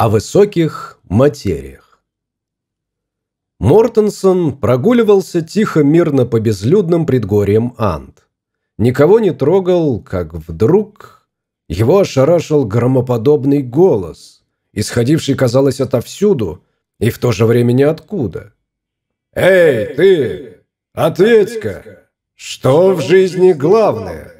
о высоких материях. Мортенсон прогуливался тихо-мирно по безлюдным предгорьям Анд. Никого не трогал, как вдруг его ошарашил громоподобный голос, исходивший, казалось, отовсюду и в то же время ниоткуда. «Эй, ты! Ответь-ка! Что в жизни главное?»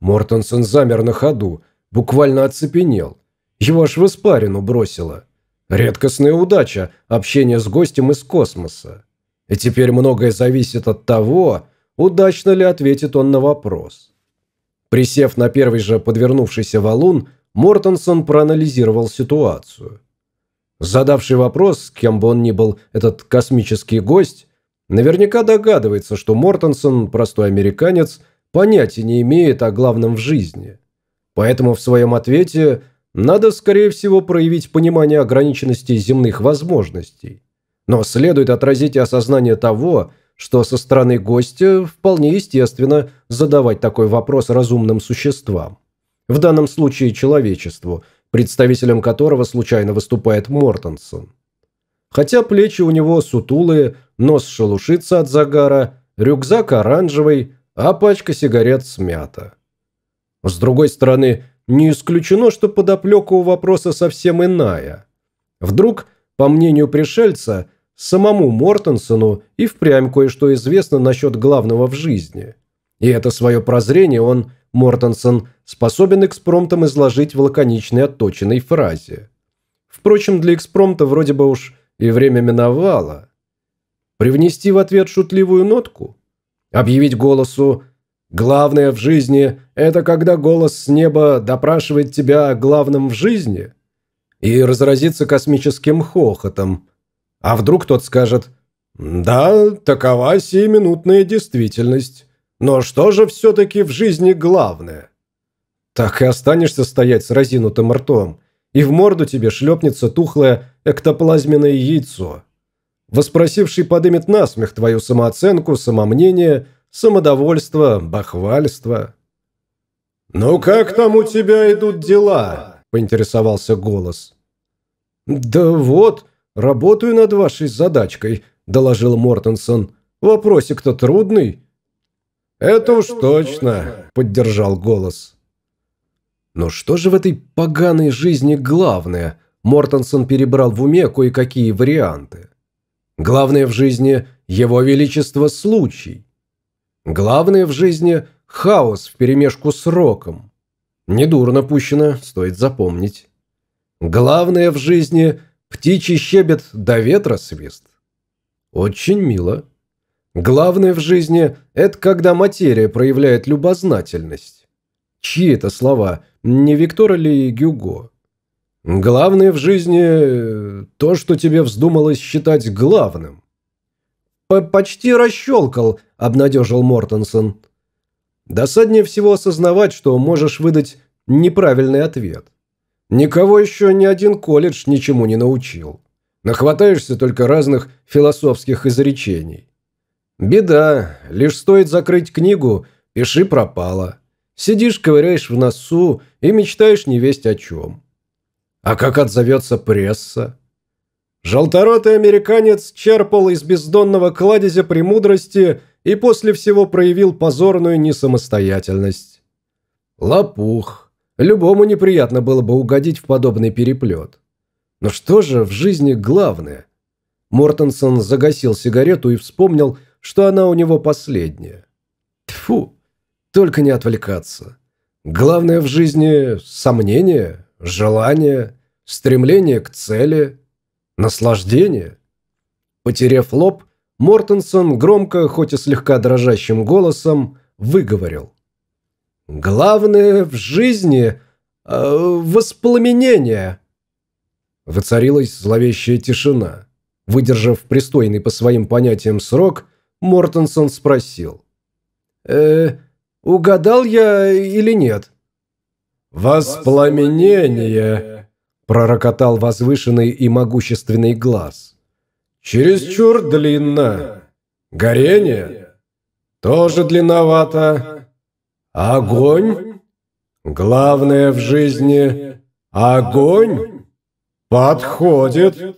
Мортенсон замер на ходу, буквально оцепенел – его аж в испарину бросило. Редкостная удача – общение с гостем из космоса. И теперь многое зависит от того, удачно ли ответит он на вопрос. Присев на первый же подвернувшийся валун, Мортенсон проанализировал ситуацию. Задавший вопрос, кем бы он ни был этот космический гость, наверняка догадывается, что Мортенсон, простой американец, понятия не имеет о главном в жизни. Поэтому в своем ответе – надо, скорее всего, проявить понимание ограниченности земных возможностей. Но следует отразить и осознание того, что со стороны гостя вполне естественно задавать такой вопрос разумным существам. В данном случае человечеству, представителем которого случайно выступает Мортенсон. Хотя плечи у него сутулые, нос шелушится от загара, рюкзак оранжевый, а пачка сигарет смята. С другой стороны, не исключено, что подоплека у вопроса совсем иная. Вдруг, по мнению пришельца, самому Мортенсону и впрямь кое-что известно насчет главного в жизни. И это свое прозрение он, Мортенсон, способен экспромтом изложить в лаконичной отточенной фразе. Впрочем, для экспромта вроде бы уж и время миновало. Привнести в ответ шутливую нотку? Объявить голосу Главное в жизни – это когда голос с неба допрашивает тебя о главном в жизни и разразится космическим хохотом. А вдруг тот скажет «Да, такова сиюминутная действительность. Но что же все-таки в жизни главное?» Так и останешься стоять с разинутым ртом, и в морду тебе шлепнется тухлое эктоплазменное яйцо. Воспросивший подымет насмех твою самооценку, самомнение – самодовольство, бахвальство. «Ну как там у тебя идут дела?» – поинтересовался голос. «Да вот, работаю над вашей задачкой», – доложил Мортенсон. «Вопросик-то трудный». «Это уж точно», – поддержал голос. Но что же в этой поганой жизни главное? Мортенсон перебрал в уме кое-какие варианты. Главное в жизни – его величество случай. Главное в жизни – хаос вперемешку с роком. Недурно пущено, стоит запомнить. Главное в жизни – птичий щебет до ветра свист. Очень мило. Главное в жизни – это когда материя проявляет любознательность. Чьи это слова? Не Виктора ли Гюго? Главное в жизни – то, что тебе вздумалось считать главным. «Почти расщелкал», – обнадежил Мортенсон. Досаднее всего осознавать, что можешь выдать неправильный ответ. Никого еще ни один колледж ничему не научил. Нахватаешься только разных философских изречений. Беда, лишь стоит закрыть книгу, пиши пропало. Сидишь, ковыряешь в носу и мечтаешь не весть о чем. А как отзовется пресса? Желторотый американец черпал из бездонного кладезя премудрости и после всего проявил позорную несамостоятельность. Лопух. Любому неприятно было бы угодить в подобный переплет. Но что же в жизни главное? Мортенсон загасил сигарету и вспомнил, что она у него последняя. Тфу, только не отвлекаться. Главное в жизни – сомнение, желание, стремление к цели – Наслаждение? Потерев лоб, Мортенсон громко, хоть и слегка дрожащим голосом, выговорил. «Главное в жизни э, – воспламенение!» Воцарилась зловещая тишина. Выдержав пристойный по своим понятиям срок, Мортенсон спросил. «Э, угадал я или нет?» «Воспламенение!» пророкотал возвышенный и могущественный глаз. «Чересчур длинно. Горение? Тоже длинновато. Огонь? Главное в жизни – огонь?» Подходит.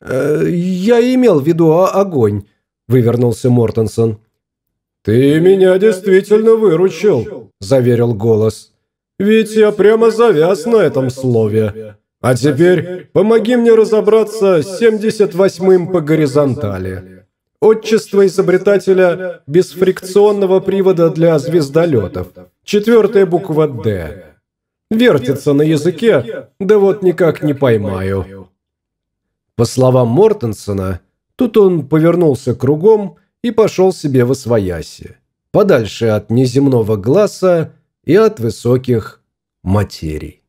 Э, я имел в виду огонь, вывернулся Мортенсон. «Ты меня действительно выручил», – заверил голос. «Ведь я прямо завяз на этом слове. А теперь помоги мне разобраться с 78-м по горизонтали. Отчество изобретателя бесфрикционного привода для звездолетов. Четвертая буква «Д». Вертится на языке, да вот никак не поймаю». По словам Мортенсона, тут он повернулся кругом и пошел себе в освояси, подальше от неземного глаза и от высоких материй.